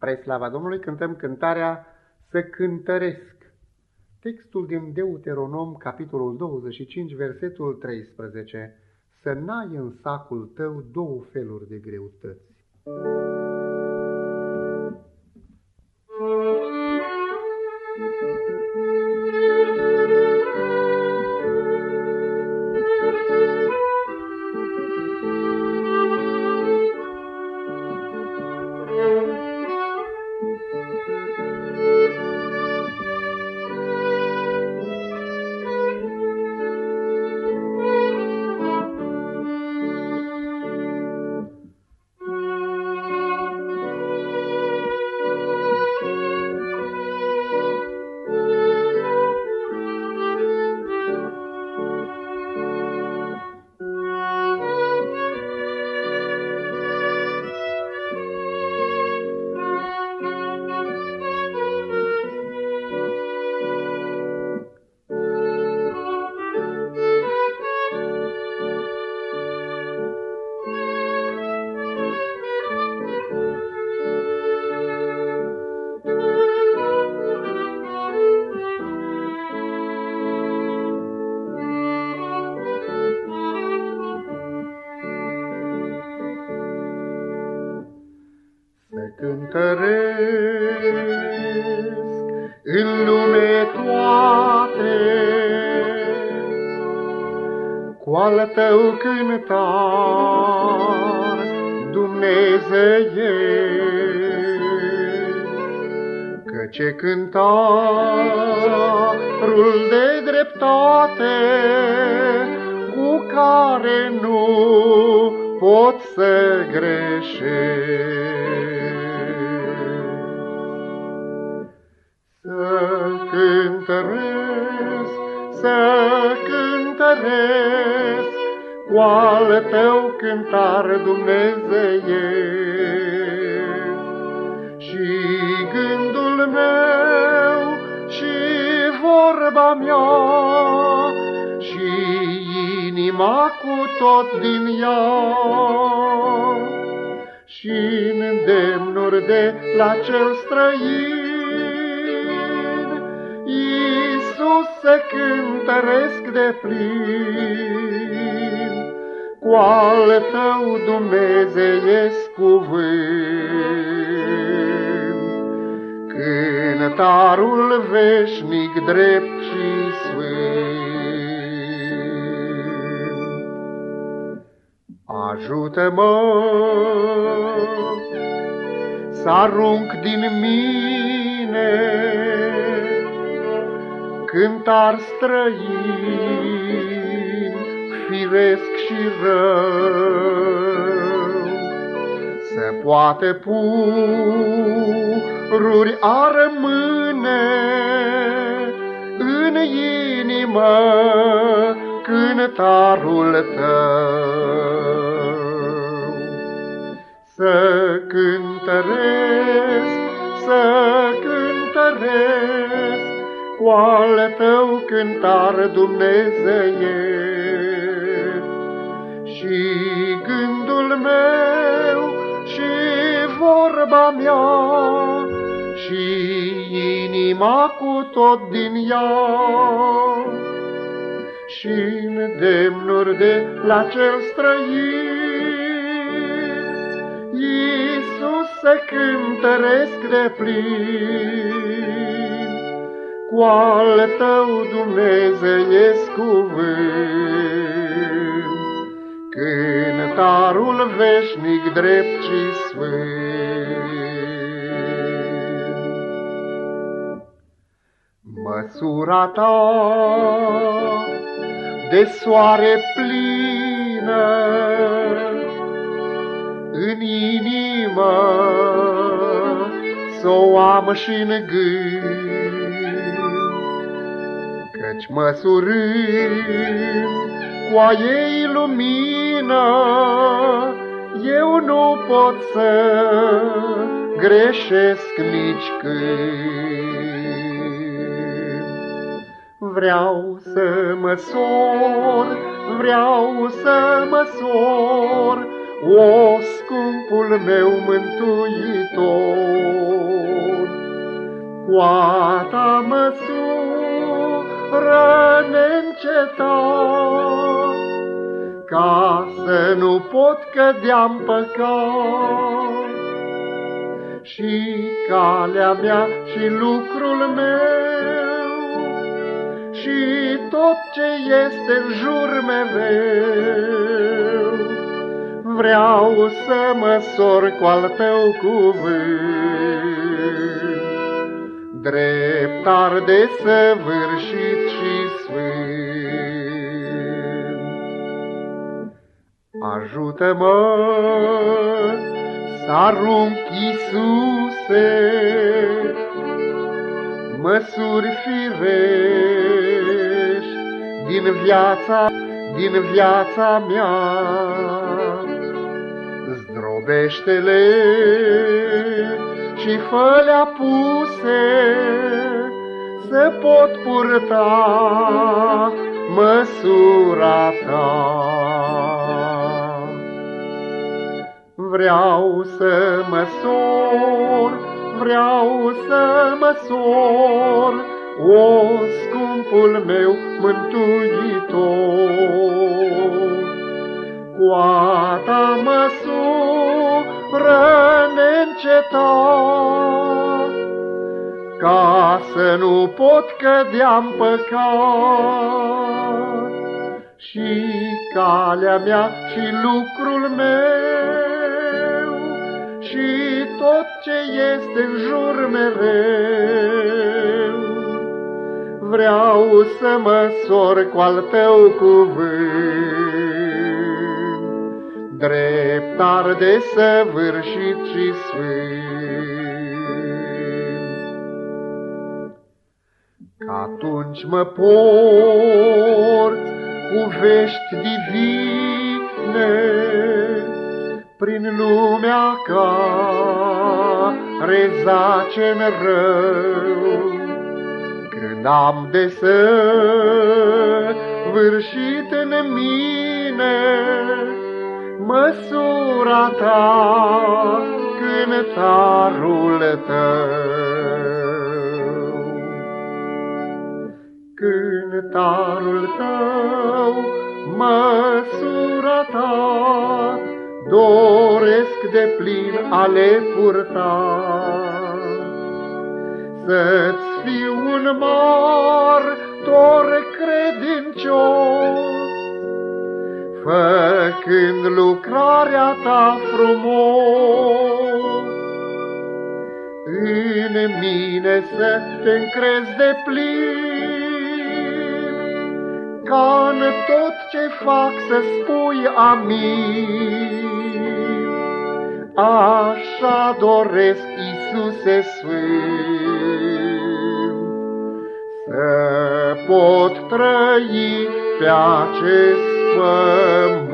Spre slava Domnului cântăm cântarea Să cântăresc. Textul din Deuteronom, capitolul 25, versetul 13. Să n-ai în sacul tău două feluri de greutăți. Cântăresc în lume toate. Cu al tău cântar, Dumnezeie, că ce cântarul de dreptate cu care nu pot să greșesc. Cântăresc, să cântăresc cu al tău cântar Dumnezeie. Și gândul meu și vorba mea și inima cu tot din ea și îndemnuri de la cel străin Iisus să cântăresc de plin, cu al tău Dumnezeiesc cuvânt. Cântarul veșnic drept și sfânt. Ajută-mă să arunc din mine cântar străin, firesc și rău, se poate pururi a rămâne în inimă cântarul tău. Să cântăresc, să cântăresc, cu al tău cântar Dumnezeie. Și gândul meu și vorba mea și inima cu tot din ea și îndemnuri de la cel străin. Iisus să cântăresc de plin cu al tău Dumnezeiesc cuvânt. Cântarul veșnic drept și sfânt. Măsura ta de soare plină în inimă să o am și în gând căci măsurând cu a ei lumină, eu nu pot să greșesc nici când. Vreau să măsor, vreau să măsor, o scumpul meu mântuitor. cu a ta măsură neîncetat, ca să nu pot cădea-n păcat. Și calea mea și lucrul meu și tot ce este în jur mereu, vreau să măsor cu al tău cuvânt dreptar de săvârșit Ajută-mă să arunc, Iisuse, măsuri firești din viața, din viața mea. Zdrobește-le și fă puse să pot purta măsura ta. Vreau să măsor, vreau să măsor, o scumpul meu mântuitor. Cu a ta măsură neîncetat, ca să nu pot cădea-n păcat. Și calea mea și lucrul meu și tot ce este în jur mereu, vreau să măsor cu al tău cuvânt. Dreptar de săvârșit și sfânt. Că atunci mă port cu vești divine prin lumea care zace în rău, când am de săvârșit în mine măsura ta, cântarul tău. Cântarul tău, măsura ta, doresc de plin a le purta. Să-ți fiu un martor credincios, făcând lucrarea ta frumos. În mine să te încrezi de plin, ca în tot ce fac să spui amin. Așa doresc, Iisuse Sfânt, să pot trăi pe acest pământ.